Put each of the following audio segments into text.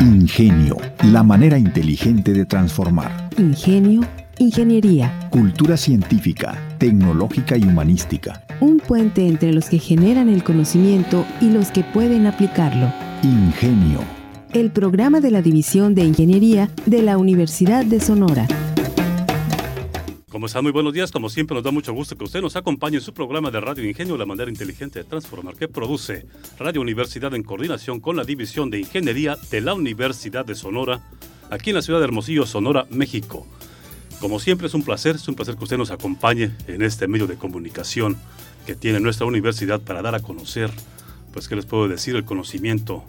Ingenio, la manera inteligente de transformar. Ingenio, ingeniería. Cultura científica, tecnológica y humanística. Un puente entre los que generan el conocimiento y los que pueden aplicarlo. Ingenio. El programa de la División de Ingeniería de la Universidad de Sonora. ¿Cómo están? Muy buenos días. Como siempre, nos da mucho gusto que usted nos acompañe en su programa de Radio Ingenio, la manera inteligente de transformar, que produce Radio Universidad en coordinación con la División de Ingeniería de la Universidad de Sonora, aquí en la ciudad de Hermosillo, Sonora, México. Como siempre, es un placer, es un placer que usted nos acompañe en este medio de comunicación que tiene nuestra universidad para dar a conocer, pues, ¿qué les puedo decir? El conocimiento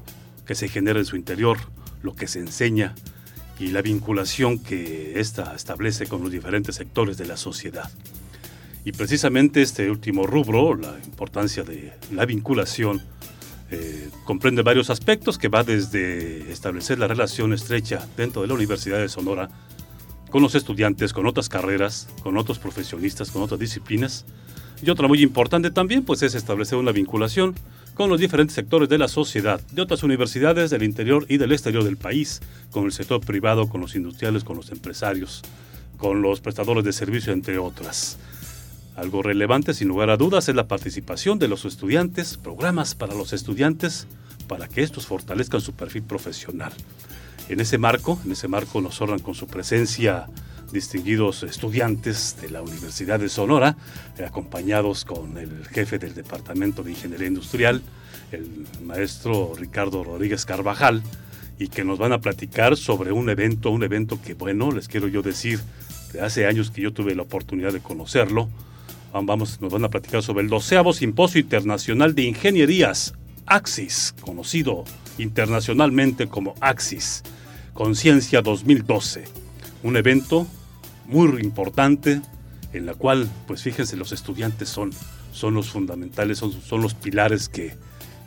que se genera en su interior, lo que se enseña y la vinculación que ésta establece con los diferentes sectores de la sociedad. Y precisamente este último rubro, la importancia de la vinculación, eh, comprende varios aspectos que va desde establecer la relación estrecha dentro de la Universidad de Sonora con los estudiantes, con otras carreras, con otros profesionistas, con otras disciplinas. Y otra muy importante también, pues es establecer una vinculación con los diferentes sectores de la sociedad, de otras universidades del interior y del exterior del país, con el sector privado, con los industriales, con los empresarios, con los prestadores de servicio, entre otras. Algo relevante, sin lugar a dudas, es la participación de los estudiantes, programas para los estudiantes, para que estos fortalezcan su perfil profesional. En ese marco, en ese marco nos honran con su presencia distinguidos estudiantes de la Universidad de Sonora, eh, acompañados con el jefe del Departamento de Ingeniería Industrial, el maestro Ricardo Rodríguez Carvajal, y que nos van a platicar sobre un evento, un evento que, bueno, les quiero yo decir, de hace años que yo tuve la oportunidad de conocerlo. Vamos, nos van a platicar sobre el doceavo Simposio Internacional de Ingenierías, AXIS, conocido internacionalmente como AXIS, Conciencia 2012. Un evento muy importante en la cual, pues fíjense, los estudiantes son, son los fundamentales, son, son los pilares que,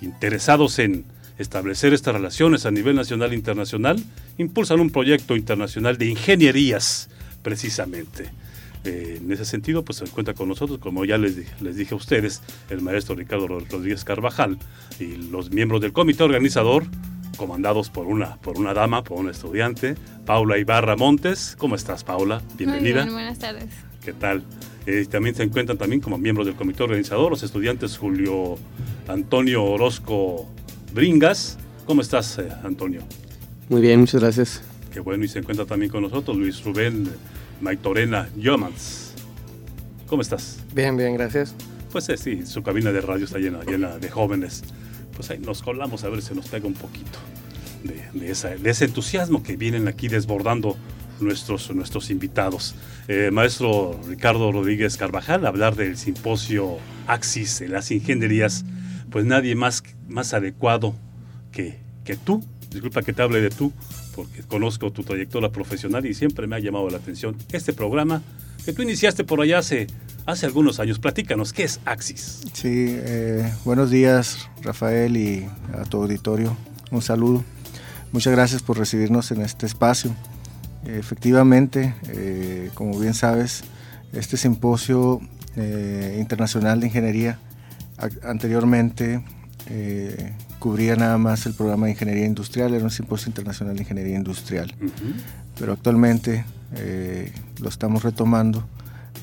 interesados en establecer estas relaciones a nivel nacional e internacional, impulsan un proyecto internacional de ingenierías, precisamente. Eh, en ese sentido, pues se encuentra con nosotros, como ya les, les dije a ustedes, el maestro Ricardo Rodríguez Carvajal y los miembros del comité organizador, comandados por una, por una dama, por un estudiante, Paula Ibarra Montes. ¿Cómo estás, Paula? Bienvenida. Muy bien, buenas tardes. ¿Qué tal? Eh, también se encuentran también como miembros del comité organizador los estudiantes Julio Antonio Orozco Bringas. ¿Cómo estás, eh, Antonio? Muy bien, muchas gracias. Qué bueno, y se encuentra también con nosotros Luis Rubén Maitorena Yomans. ¿Cómo estás? Bien, bien, gracias. Pues eh, sí, su cabina de radio está llena, llena de jóvenes. Pues nos colamos a ver si nos pega un poquito de, ese entusiasmo que vienen aquí desbordando nuestros, nuestros invitados. Eh, maestro Ricardo Rodríguez Carvajal, hablar del simposio Axis las ingenierías, pues nadie más, más adecuado que, que tú, disculpa que te hable de tú, porque conozco tu trayectoria profesional y siempre me ha llamado la atención este programa que tú iniciaste por allá hace, hace algunos años. Platícanos, ¿qué es Axis? Sí, eh, buenos días Rafael y a tu auditorio. Un saludo. Muchas gracias por recibirnos en este espacio. Efectivamente, eh, como bien sabes, este simposio eh, internacional de ingeniería anteriormente eh, cubría nada más el programa de ingeniería industrial, era un simposio internacional de ingeniería industrial. Pero actualmente lo estamos retomando,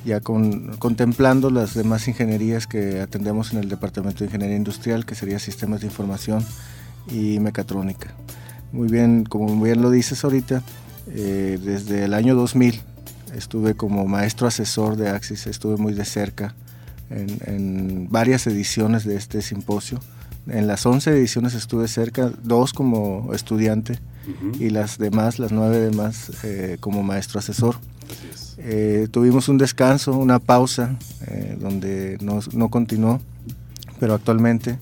ya con, contemplando las demás ingenierías que atendemos en el Departamento de Ingeniería Industrial, que sería Sistemas de Información y Mecatrónica. Muy bien, como bien lo dices ahorita, eh, desde el año 2000 estuve como maestro asesor de Axis, estuve muy de cerca en, varias ediciones de este simposio. En las 11 ediciones estuve cerca, dos como estudiante y las demás, las nueve demás, eh, como maestro asesor. Eh, tuvimos un descanso, una pausa, donde no, no continuó, pero actualmente,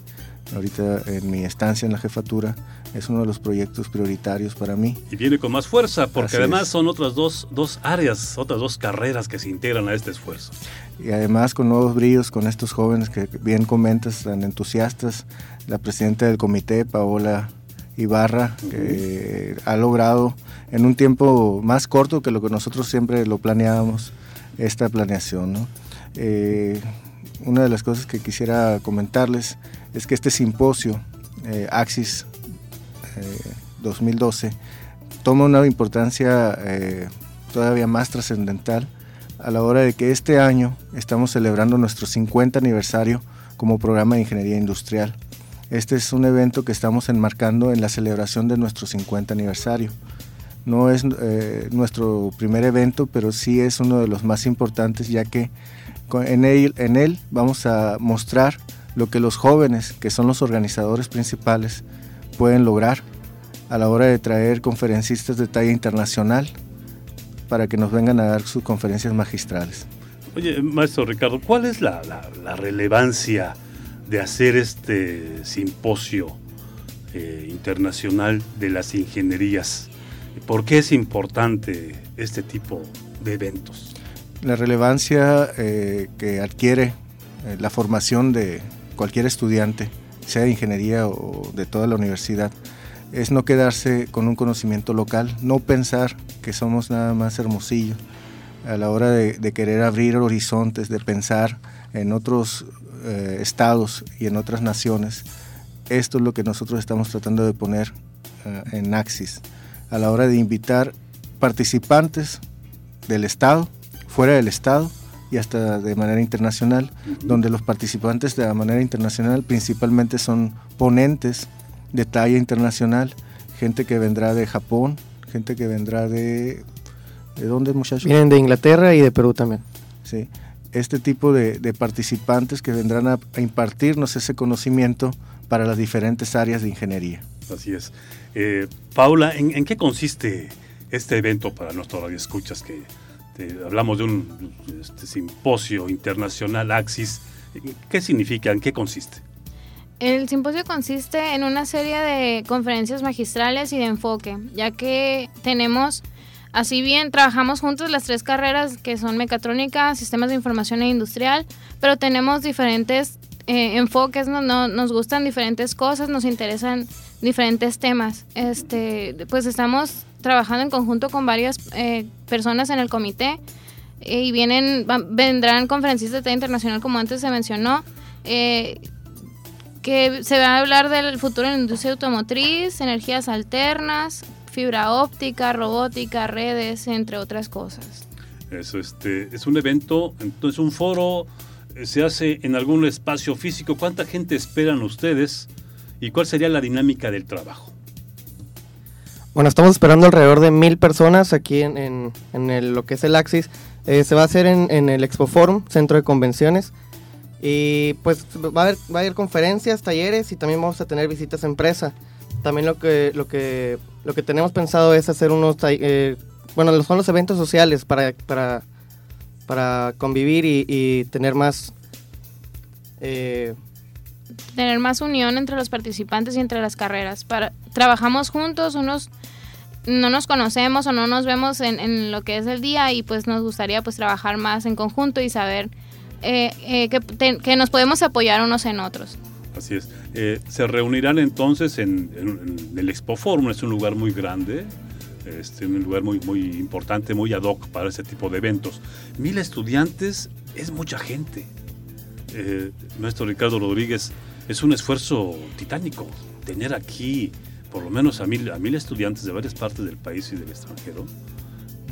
ahorita en mi estancia en la jefatura, es uno de los proyectos prioritarios para mí. Y viene con más fuerza, porque además son otras dos, dos, áreas, otras dos carreras que se integran a este esfuerzo. Y además con nuevos brillos, con estos jóvenes que bien comentas, tan entusiastas, la presidenta del comité, Paola Ibarra, que ha logrado en un tiempo más corto que lo que nosotros siempre lo planeábamos, esta planeación. Eh, una de las cosas que quisiera comentarles es que este simposio, eh, Axis 2012, toma una importancia eh, todavía más trascendental a la hora de que este año estamos celebrando nuestro 50 aniversario como programa de ingeniería industrial. Este es un evento que estamos enmarcando en la celebración de nuestro 50 aniversario. No es eh, nuestro primer evento, pero sí es uno de los más importantes, ya que en él, en él vamos a mostrar lo que los jóvenes, que son los organizadores principales, pueden lograr a la hora de traer conferencistas de talla internacional para que nos vengan a dar sus conferencias magistrales. Oye, maestro Ricardo, ¿cuál es la, relevancia de hacer este simposio eh, internacional de las ingenierías? ¿Por qué es importante este tipo de eventos? La relevancia eh, que adquiere eh, la formación de cualquier estudiante, sea de ingeniería o de toda la universidad, es no quedarse con un conocimiento local, no pensar que somos nada más Hermosillo a la hora de, querer abrir horizontes, de pensar en otros eh, estados y en otras naciones. Esto es lo que nosotros estamos tratando de poner eh, en Axis, a la hora de invitar participantes del estado, fuera del estado y hasta de manera internacional, donde los participantes de la manera internacional principalmente son ponentes de talla internacional, gente que vendrá de Japón, gente que vendrá de... ¿De dónde muchachos? Vienen de Inglaterra y de Perú también. Sí, este tipo de, participantes que vendrán a, impartirnos ese conocimiento para las diferentes áreas de ingeniería. Así es. Eh, Paula, ¿en, qué consiste este evento para nuestros radioescuchas que hablamos de un este, simposio internacional Axis? ¿Qué significa? ¿En qué consiste? El simposio consiste en una serie de conferencias magistrales y de enfoque, ya que tenemos, así bien, trabajamos juntos las tres carreras que son mecatrónica, sistemas de información e industrial, pero tenemos diferentes eh, enfoques, ¿no? nos gustan diferentes cosas, nos interesan diferentes temas. Este, pues estamos trabajando en conjunto con varias eh, personas en el comité eh, y vienen, vendrán conferencistas de internacional como antes se mencionó que se va a hablar del futuro en la industria automotriz, energías alternas, fibra óptica, robótica, redes, entre otras cosas. Eso, este, es un evento, entonces un foro eh, se hace en algún espacio físico. ¿Cuánta gente esperan ustedes y cuál sería la dinámica del trabajo? Bueno, estamos esperando alrededor de mil personas aquí en, lo que es el Axis. Eh, se va a hacer en, en el Expo Forum, centro de convenciones. Y pues va a haber, va a haber conferencias, talleres y también vamos a tener visitas a empresa. También lo que, lo que, lo que tenemos pensado es hacer unos, eh, bueno, son los eventos sociales para, para, para convivir y, tener más... Eh, tener más unión entre los participantes y entre las carreras. Para, trabajamos juntos, unos no nos conocemos o no nos vemos en, en, lo que es el día y pues nos gustaría pues trabajar más en conjunto y saber eh, eh, que, nos podemos apoyar unos en otros. Así es. Eh, se reunirán entonces en, el Expo Forum, es un lugar muy grande, este, un lugar muy, muy importante, muy ad hoc para ese tipo de eventos. Mil estudiantes es mucha gente. nuestro Ricardo Rodríguez, es un esfuerzo titánico tener aquí por lo menos a mil, a mil estudiantes de varias partes del país y del extranjero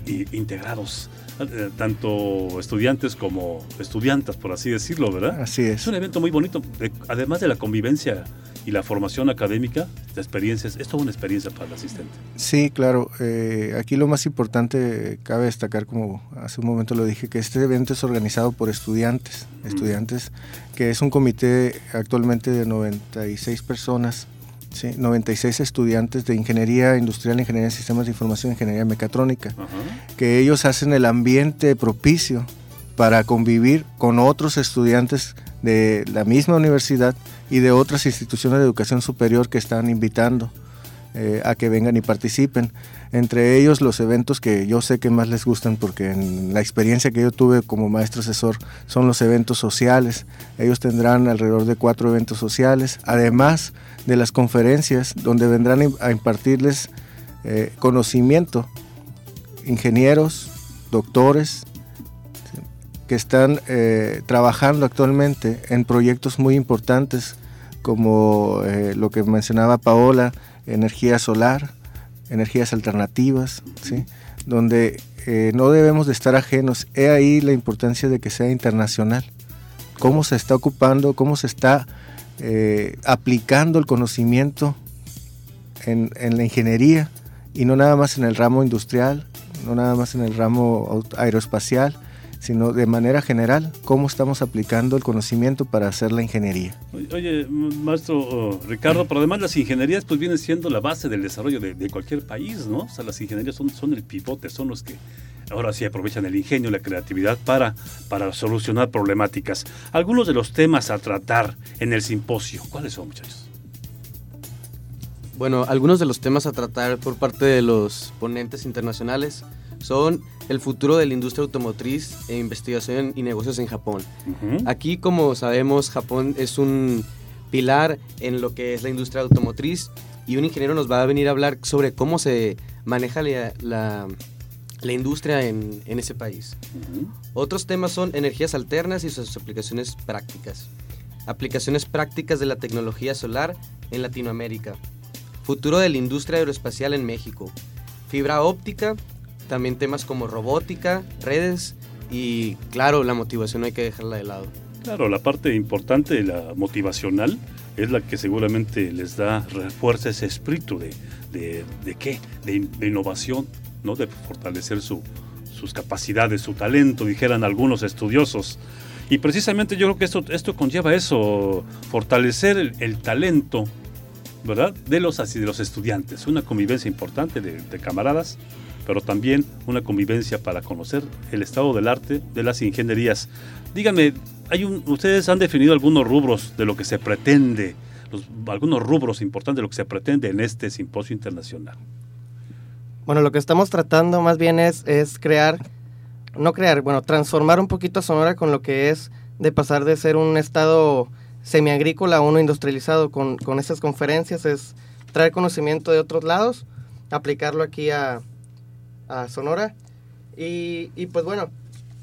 integrados, eh, tanto estudiantes como estudiantas, por así decirlo, ¿verdad? Así es. Es un evento muy bonito, además de la convivencia y la formación académica, de experiencias, es toda una experiencia para el asistente. Sí, claro. Eh, aquí lo más importante, cabe destacar, como hace un momento lo dije, que este evento es organizado por estudiantes, estudiantes, que es un comité actualmente de 96 personas 96 estudiantes de Ingeniería Industrial, Ingeniería de Sistemas de Información, Ingeniería Mecatrónica, que ellos hacen el ambiente propicio para convivir con otros estudiantes de la misma universidad y de otras instituciones de educación superior que están invitando eh, a que vengan y participen. Entre ellos los eventos que yo sé que más les gustan porque en la experiencia que yo tuve como maestro asesor son los eventos sociales. Ellos tendrán alrededor de cuatro eventos sociales, además de las conferencias donde vendrán a impartirles eh, conocimiento, ingenieros, doctores, que están eh, trabajando actualmente en proyectos muy importantes como lo que mencionaba Paola, energía solar, energías alternativas, ¿sí? donde eh, no debemos de estar ajenos. He ahí la importancia de que sea internacional. Cómo se está ocupando, cómo se está eh, aplicando el conocimiento en, en, la ingeniería y no nada más en el ramo industrial, no nada más en el ramo aeroespacial, sino de manera general, cómo estamos aplicando el conocimiento para hacer la ingeniería. Oye, maestro oh, Ricardo, pero además las ingenierías pues vienen siendo la base del desarrollo de, cualquier país, ¿no? O sea, las ingenierías son, son el pivote, son los que ahora sí aprovechan el ingenio, la creatividad para, para solucionar problemáticas. Algunos de los temas a tratar en el simposio, ¿cuáles son, muchachos? Bueno, algunos de los temas a tratar por parte de los ponentes internacionales son el futuro de la industria automotriz e investigación y negocios en Japón. Aquí, como sabemos, Japón es un pilar en lo que es la industria automotriz y un ingeniero nos va a venir a hablar sobre cómo se maneja la, industria en, ese país. Otros temas son energías alternas y sus aplicaciones prácticas. Aplicaciones prácticas de la tecnología solar en Latinoamérica. Futuro de la industria aeroespacial en México. Fibra óptica también temas como robótica, redes y claro, la motivación hay que dejarla de lado. Claro, la parte importante, la motivacional, es la que seguramente les da, refuerza ese espíritu de, de, de qué, de, innovación, ¿no? de fortalecer su, sus capacidades, su talento, dijeran algunos estudiosos. Y precisamente yo creo que esto, esto conlleva eso, fortalecer el talento, ¿verdad? De los, de los estudiantes, una convivencia importante de, camaradas pero también una convivencia para conocer el estado del arte de las ingenierías. Díganme, hay ustedes han definido algunos rubros de lo que se pretende, algunos rubros importantes de lo que se pretende en este simposio internacional. Bueno, lo que estamos tratando más bien es, es crear, no crear, bueno, transformar un poquito a Sonora con lo que es de pasar de ser un estado semiagrícola uno industrializado con, con estas conferencias, es traer conocimiento de otros lados, aplicarlo aquí a, a Sonora. Y, y pues bueno,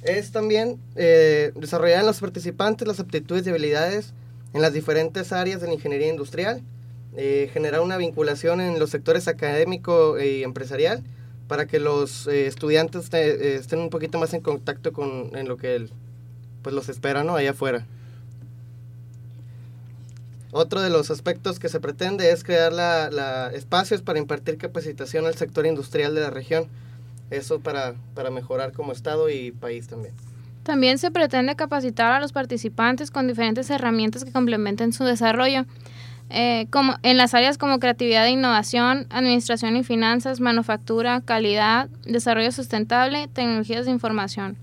es también eh, desarrollar en los participantes las aptitudes y habilidades en las diferentes áreas de la ingeniería industrial, eh, generar una vinculación en los sectores académico y empresarial para que los eh, estudiantes estén un poquito más en contacto con en lo que pues los espera ¿no? allá afuera. Otro de los aspectos que se pretende es crear la, espacios para impartir capacitación al sector industrial de la región eso para, para mejorar como Estado y país también. También se pretende capacitar a los participantes con diferentes herramientas que complementen su desarrollo, eh, como en las áreas como creatividad e innovación, administración y finanzas, manufactura, calidad, desarrollo sustentable, tecnologías de información.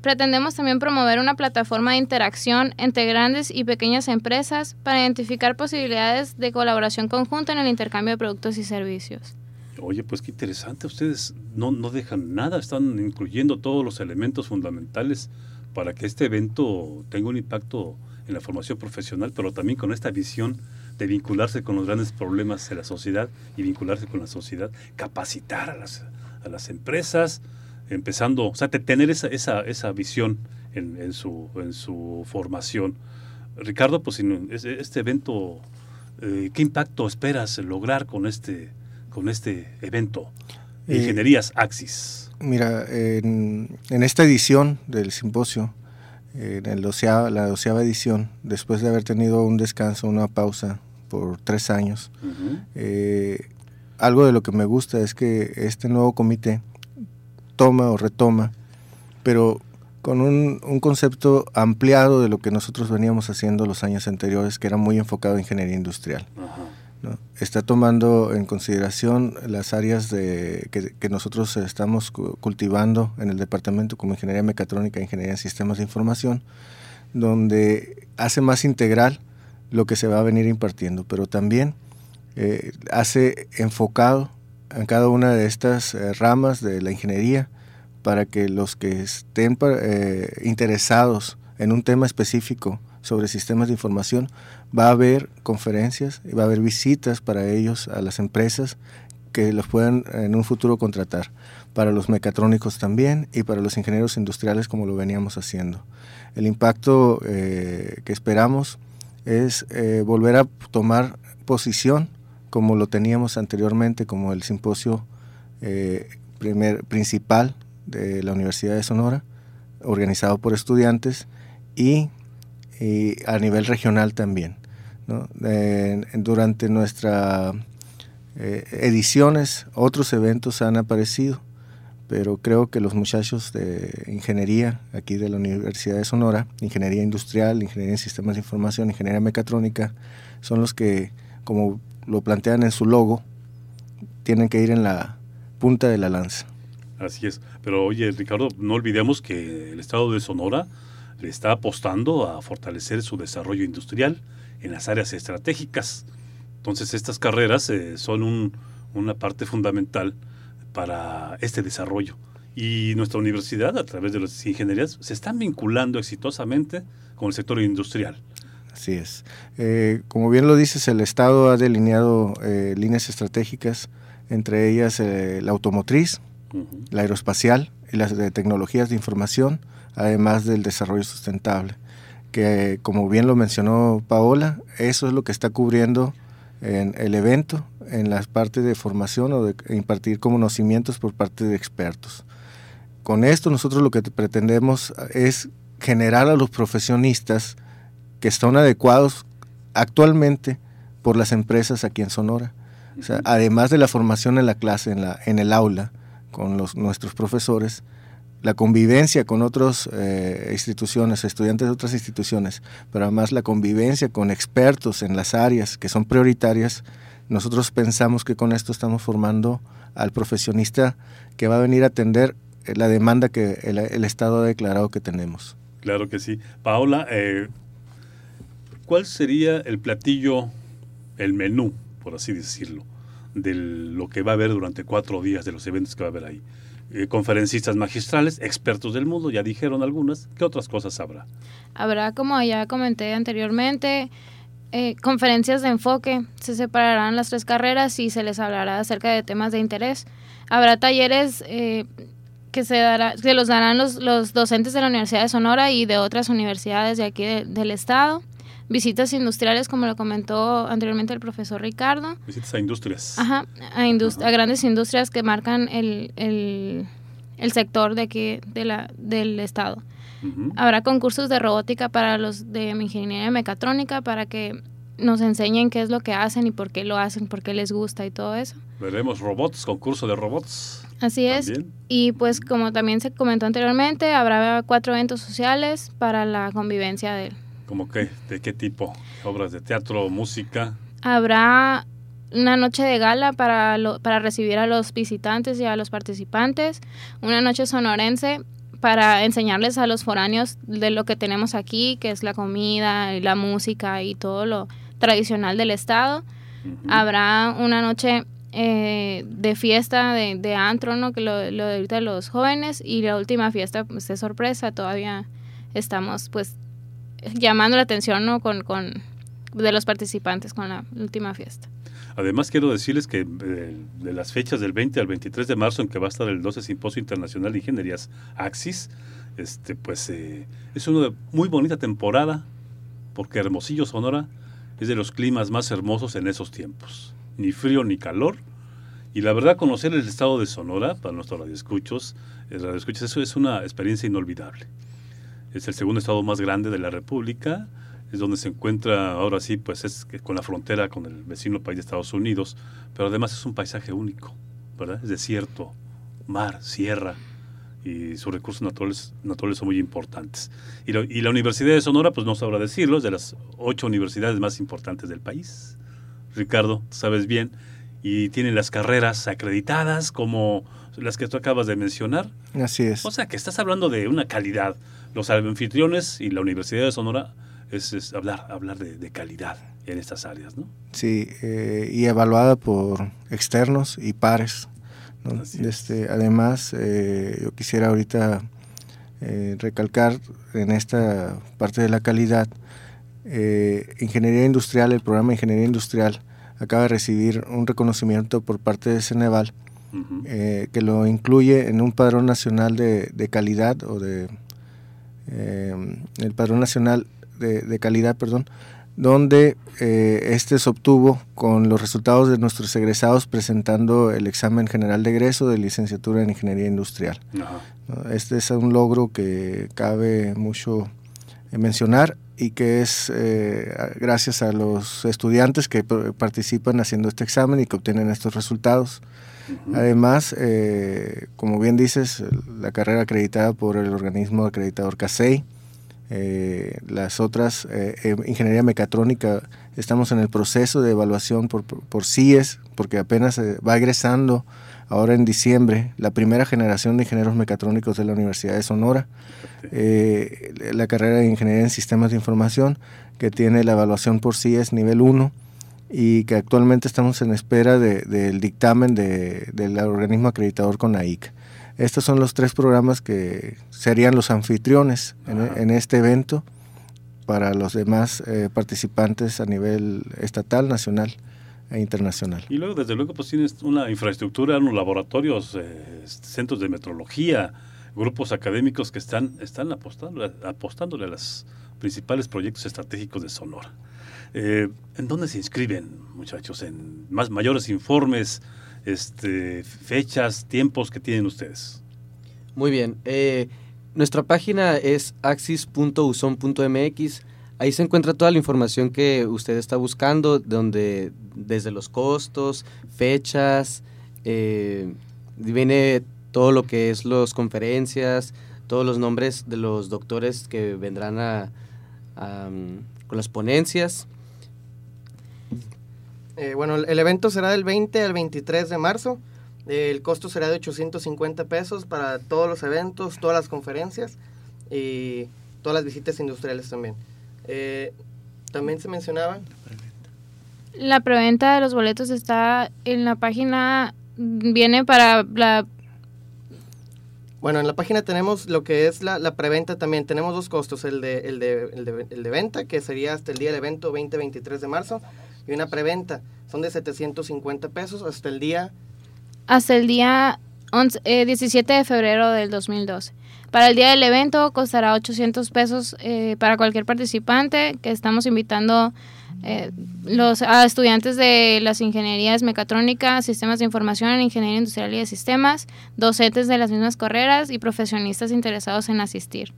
Pretendemos también promover una plataforma de interacción entre grandes y pequeñas empresas para identificar posibilidades de colaboración conjunta en el intercambio de productos y servicios. Oye, pues qué interesante, ustedes no, no dejan nada, están incluyendo todos los elementos fundamentales para que este evento tenga un impacto en la formación profesional, pero también con esta visión de vincularse con los grandes problemas de la sociedad y vincularse con la sociedad, capacitar a las, a las empresas, empezando, o sea, tener esa, esa, esa visión en, en, su, en su formación. Ricardo, pues este evento, eh, ¿qué impacto esperas lograr con este con este evento? Eh, Ingenierías Axis. Mira, en, esta edición del simposio, en el la doceava edición, después de haber tenido un descanso, una pausa por tres años, eh, algo de lo que me gusta es que este nuevo comité toma o retoma, pero con un, un, concepto ampliado de lo que nosotros veníamos haciendo los años anteriores, que era muy enfocado en ingeniería industrial. Está tomando en consideración las áreas de, que, nosotros estamos cultivando en el departamento como ingeniería mecatrónica ingeniería en sistemas de información, donde hace más integral lo que se va a venir impartiendo, pero también eh, hace enfocado en cada una de estas eh, ramas de la ingeniería para que los que estén eh, interesados en un tema específico sobre sistemas de información, va a haber conferencias y va a haber visitas para ellos a las empresas que los puedan en un futuro contratar, para los mecatrónicos también y para los ingenieros industriales como lo veníamos haciendo. El impacto eh, que esperamos es eh, volver a tomar posición como lo teníamos anteriormente, como el simposio eh, primer, principal de la Universidad de Sonora, organizado por estudiantes y, a nivel regional también. durante nuestras eh, ediciones, otros eventos han aparecido, pero creo que los muchachos de ingeniería aquí de la Universidad de Sonora, ingeniería industrial, ingeniería en sistemas de información, ingeniería mecatrónica, son los que, como lo plantean en su logo, tienen que ir en la punta de la lanza. Así es. Pero oye, Ricardo, no olvidemos que el estado de Sonora le está apostando a fortalecer su desarrollo industrial en las áreas estratégicas. Entonces, estas carreras eh, son una parte fundamental para este desarrollo. Y nuestra universidad, a través de las ingenierías, se están vinculando exitosamente con el sector industrial. Así es. Eh, como bien lo dices, el Estado ha delineado eh, líneas estratégicas, entre ellas la automotriz, la aeroespacial y las de tecnologías de información, además del desarrollo sustentable, que como bien lo mencionó Paola, eso es lo que está cubriendo en el evento, en las partes de formación o de impartir conocimientos por parte de expertos. Con esto nosotros lo que pretendemos es generar a los profesionistas que están adecuados actualmente por las empresas aquí en Sonora. además de la formación en la clase, en, la, en el aula, con los, nuestros profesores, la convivencia con otras eh, instituciones, estudiantes de otras instituciones, pero además la convivencia con expertos en las áreas que son prioritarias, nosotros pensamos que con esto estamos formando al profesionista que va a venir a atender la demanda que el, Estado ha declarado que tenemos. Claro que sí. Paola, eh, ¿cuál sería el platillo, el menú, por así decirlo, de lo que va a haber durante cuatro días, de los eventos que va a haber ahí. Eh, conferencistas magistrales, expertos del mundo, ya dijeron algunas. ¿Qué otras cosas habrá? Habrá, como ya comenté anteriormente, eh, conferencias de enfoque. Se separarán las tres carreras y se les hablará acerca de temas de interés. Habrá talleres eh, que se dará, que los darán los, los, docentes de la Universidad de Sonora y de otras universidades de aquí del estado visitas industriales, como lo comentó anteriormente el profesor Ricardo. Visitas a industrias. Ajá, a, grandes industrias que marcan el, el, sector de aquí, de la, del estado. Habrá concursos de robótica para los de ingeniería mecatrónica para que nos enseñen qué es lo que hacen y por qué lo hacen, por qué les gusta y todo eso. Veremos robots, concurso de robots. Así es. Y pues como también se comentó anteriormente, habrá cuatro eventos sociales para la convivencia de, ¿Cómo qué? ¿De qué tipo? ¿Obras de teatro, música? Habrá una noche de gala para, para recibir a los visitantes y a los participantes, una noche sonorense para enseñarles a los foráneos de lo que tenemos aquí, que es la comida y la música y todo lo tradicional del estado. Habrá una noche eh, de fiesta de, de, antro, ¿no? que lo, lo de ahorita los jóvenes, y la última fiesta pues, de sorpresa, todavía estamos pues llamando la atención ¿no? con, con, de los participantes con la última fiesta. Además, quiero decirles que eh, de las fechas del 20 al 23 de marzo, en que va a estar el 12 Simposio Internacional de Ingenierías Axis, este, pues eh, es una muy bonita temporada, porque Hermosillo, Sonora, es de los climas más hermosos en esos tiempos. Ni frío ni calor. Y la verdad, conocer el estado de Sonora, para nuestros radioescuchos, eh, radioescuchos eso es una experiencia inolvidable es el segundo estado más grande de la República, es donde se encuentra, ahora sí, pues es con la frontera con el vecino país de Estados Unidos, pero además es un paisaje único, ¿verdad? Es desierto, mar, sierra, y sus recursos naturales, naturales son muy importantes. Y, y, la Universidad de Sonora, pues no sabrá decirlo, es de las ocho universidades más importantes del país. Ricardo, sabes bien, y tiene las carreras acreditadas como las que tú acabas de mencionar. Así es. O sea, que estás hablando de una calidad los anfitriones y la Universidad de Sonora es, hablar, hablar de, calidad en estas áreas, ¿no? Sí, eh, y evaluada por externos y pares. Este, además, eh, yo quisiera ahorita eh, recalcar en esta parte de la calidad, Ingeniería Industrial, el programa de Ingeniería Industrial acaba de recibir un reconocimiento por parte de Ceneval, que lo incluye en un padrón nacional de, de calidad o de eh, el Padrón Nacional de, Calidad, perdón, donde eh, este se obtuvo con los resultados de nuestros egresados presentando el examen general de egreso de licenciatura en Ingeniería Industrial. Este es un logro que cabe mucho mencionar y que es eh, gracias a los estudiantes que participan haciendo este examen y que obtienen estos resultados. Además, eh, como bien dices, la carrera acreditada por el organismo acreditador CASEI, eh, las otras, ingeniería mecatrónica, estamos en el proceso de evaluación por, por CIES, porque apenas va egresando ahora en diciembre la primera generación de ingenieros mecatrónicos de la Universidad de Sonora, eh, la carrera de Ingeniería en Sistemas de Información, que tiene la evaluación por sí es nivel 1 y que actualmente estamos en espera del dictamen del organismo acreditador con AIC. Estos son los tres programas que serían los anfitriones en, este evento para los demás eh, participantes a nivel estatal, nacional e internacional. Y luego, desde luego, pues tienes una infraestructura, unos laboratorios, eh, centros de metrología, grupos académicos que están, están apostando, apostándole a los principales proyectos estratégicos de Sonora. Eh, ¿En dónde se inscriben, muchachos? ¿En más mayores informes, este, fechas, tiempos que tienen ustedes? Muy bien. Eh, nuestra página es axis.uson.mx Ahí se encuentra toda la información que usted está buscando, donde desde los costos, fechas, eh, viene todo lo que es las conferencias, todos los nombres de los doctores que vendrán a, con las ponencias. Eh, bueno, el evento será del 20 al 23 de marzo. El costo será de 850 pesos para todos los eventos, todas las conferencias y todas las visitas industriales también. Eh, también se mencionaba. La preventa de los boletos está en la página, viene para la... Bueno, en la página tenemos lo que es la, la preventa también. Tenemos dos costos, el de, el, de, el, de, el de venta, que sería hasta el día del evento 20-23 de marzo, y una preventa. Son de 750 pesos hasta el día... Hasta el día 17 eh, de febrero del 2012. Para el día del evento costará 800 pesos eh, para cualquier participante que estamos invitando eh, los, a estudiantes de las ingenierías mecatrónica, sistemas de información, ingeniería industrial y de sistemas, docentes de las mismas carreras y profesionistas interesados en asistir.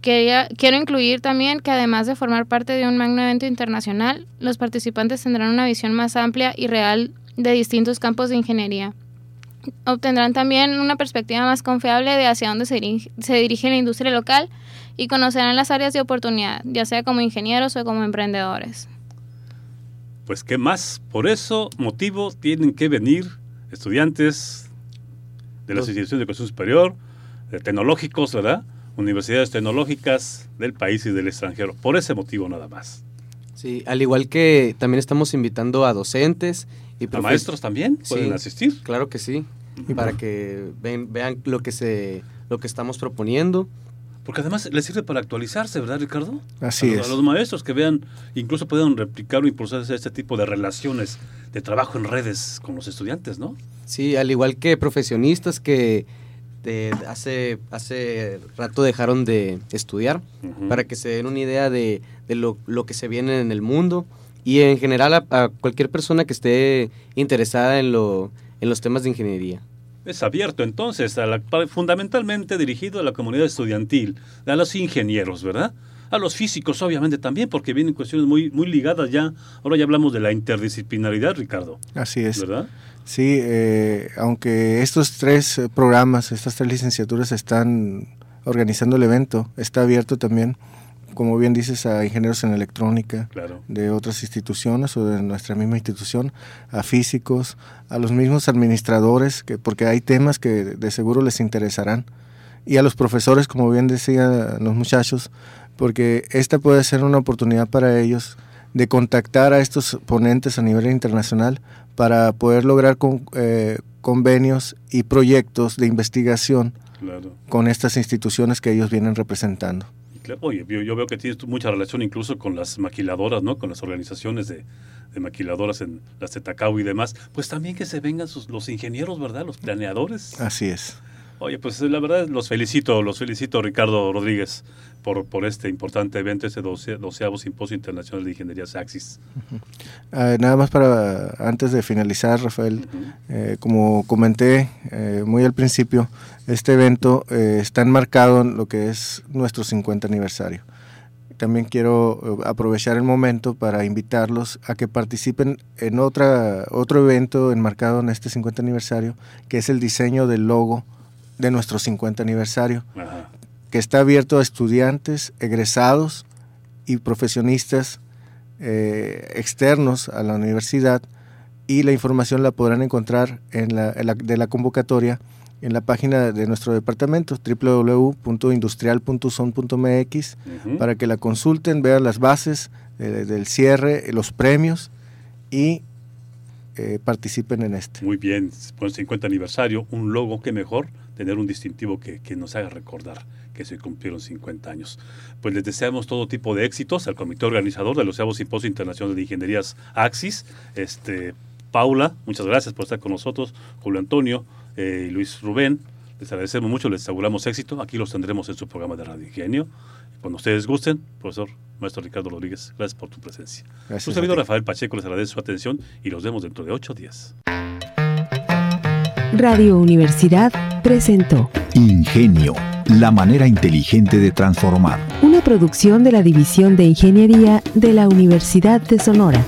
Quería, quiero incluir también que además de formar parte de un magno evento internacional, los participantes tendrán una visión más amplia y real de distintos campos de ingeniería obtendrán también una perspectiva más confiable de hacia dónde se dirige, la industria local y conocerán las áreas de oportunidad, ya sea como ingenieros o como emprendedores. Pues qué más, por eso motivo tienen que venir estudiantes de las instituciones de educación superior, de tecnológicos, ¿verdad? Universidades tecnológicas del país y del extranjero, por ese motivo nada más. Sí, al igual que también estamos invitando a docentes ¿Y ¿A maestros también pueden asistir? Claro que sí, para que vean lo que, se, lo que estamos proponiendo. Porque además les sirve para actualizarse, ¿verdad, Ricardo? Así es. A los maestros que vean, incluso puedan replicar o impulsar este tipo de relaciones de trabajo en redes con los estudiantes, ¿no? Sí, al igual que profesionistas que hace, hace rato dejaron de estudiar, para que se den una idea de, lo, lo, que se viene en el mundo y en general a, cualquier persona que esté interesada en, lo, en los temas de ingeniería. Es abierto entonces, a la, fundamentalmente dirigido a la comunidad estudiantil, a los ingenieros, ¿verdad? A los físicos obviamente también, porque vienen cuestiones muy, muy ligadas ya. Ahora ya hablamos de la interdisciplinaridad, Ricardo. Así es. ¿Verdad? Sí, eh, aunque estos tres eh, programas, estas tres licenciaturas están organizando el evento, está abierto también como bien dices, a ingenieros en electrónica de otras instituciones o de nuestra misma institución, a físicos, a los mismos administradores, que, porque hay temas que de seguro les interesarán, y a los profesores, como bien decían los muchachos, porque esta puede ser una oportunidad para ellos de contactar a estos ponentes a nivel internacional para poder lograr con, eh, convenios y proyectos de investigación con estas instituciones que ellos vienen representando. Oye, yo, veo que tienes mucha relación incluso con las maquiladoras, ¿no? Con las organizaciones de, maquiladoras en las Zetacao y demás. Pues también que se vengan sus, los ingenieros, ¿verdad? Los planeadores. Así es. Oye, pues la verdad los felicito, los felicito Ricardo Rodríguez por, por este importante evento, este doceavo Simposio Internacional de Ingeniería Saxis. Ah, nada más para, antes de finalizar, Rafael, eh, como comenté eh, muy al principio, este evento eh, está enmarcado en lo que es nuestro 50 aniversario. También quiero aprovechar el momento para invitarlos a que participen en otra, otro evento enmarcado en este 50 aniversario, que es el diseño del logo de nuestro 50 aniversario, que está abierto a estudiantes, egresados y profesionistas eh, externos a la universidad y la información la podrán encontrar en la, de la convocatoria en la página de nuestro departamento www.industrial.son.mx para que la consulten, vean las bases del cierre, los premios y eh, participen en este. Muy bien, por el 50 aniversario, un logo, que mejor tener un distintivo que, nos haga recordar que se cumplieron 50 años. Pues les deseamos todo tipo de éxitos al comité organizador de los Simposio Internacional de Ingenierías AXIS. Este, Paula, muchas gracias por estar con nosotros. Julio Antonio eh, y Luis Rubén, les agradecemos mucho, les aseguramos éxito. Aquí los tendremos en su programa de Radio Ingenio. Cuando ustedes gusten, profesor maestro Ricardo Rodríguez, gracias por tu presencia. Gracias su servidor Rafael Pacheco les agradece su atención y los vemos dentro de ocho días. Radio Universidad presentó Ingenio, la manera inteligente de transformar. Una producción de la División de Ingeniería de la Universidad de Sonora.